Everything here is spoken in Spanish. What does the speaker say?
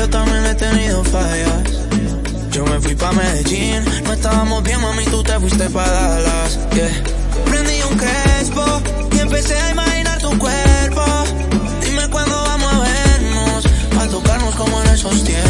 yo también he tenido fallas. Yo me fui pa' Medellín, no estábamos bien, mami, tú te fuiste pa' Dallas, yeah. Prendí un crespo y empecé a imaginar tu cuerpo. Dime cuándo vamos a vernos, a tocarnos como en esos tiempos.